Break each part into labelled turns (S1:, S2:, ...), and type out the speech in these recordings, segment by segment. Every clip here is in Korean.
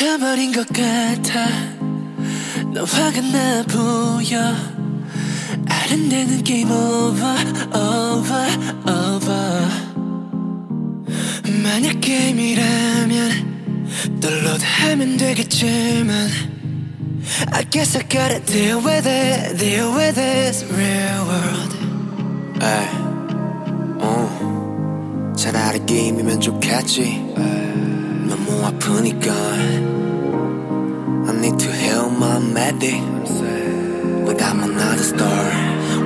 S1: 또 져버린 것 같아. 넌 화가 나 보여. 아른대는 game over over over 만약 게임이라면 또 load하면 되겠지만 I guess I gotta deal with this Deal with this real world.
S2: 에이, 어, 차라리 게임이면 좋겠지. 너무 아프니까. My medic. But I'm another star.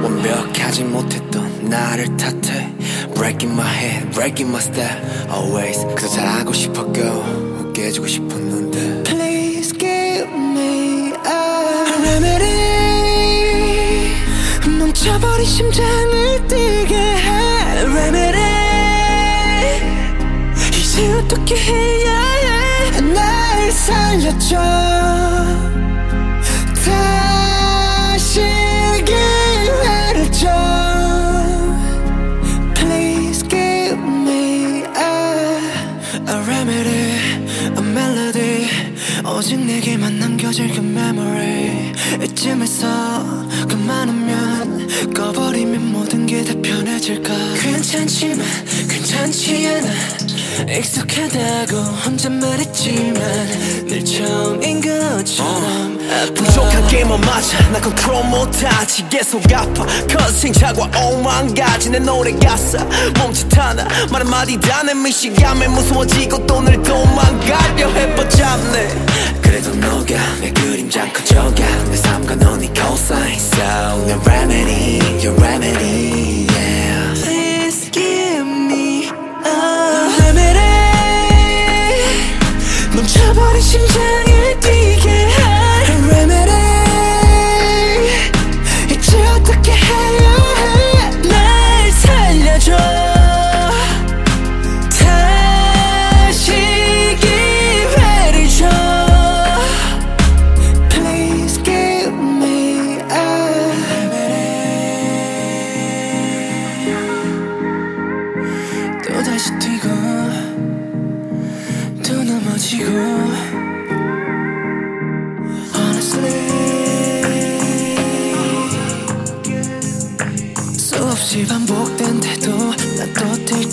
S2: 완벽하지 못했던 나를 탓해. Breaking my head, breaking my step. Always 그저 잘하고 싶었고, 깨지고 싶었는데.
S1: Please give me a remedy 멈춰버린 심장을 뛰게 해 remedy 이제 어떻게 해야 해 날 살려줘 오직 내게만 남겨질 그 memory. 이쯤에서 그만하면 꺼버리면 모든 게 다 편해질까? 괜찮지만 괜찮지 않아. 익숙하다고 혼자 말했지만 늘 처음인 것처럼
S3: 부족한 게임은 맞아. 나 컨트롤 못하지 계속 아파. 커생 자과 오만 가지 내 노래 가사. 멈칫 하나 말 한마디 다내 미시감에 무서워지고 또 늘 도망가려 해뻗잡네.
S2: 그래도 너가 내 그림자 커져가. 내 삶과 너네 cosign So 내 remedy, your remedy,
S1: 또 넘어지고 Honestly 수없이 반복된데도 난또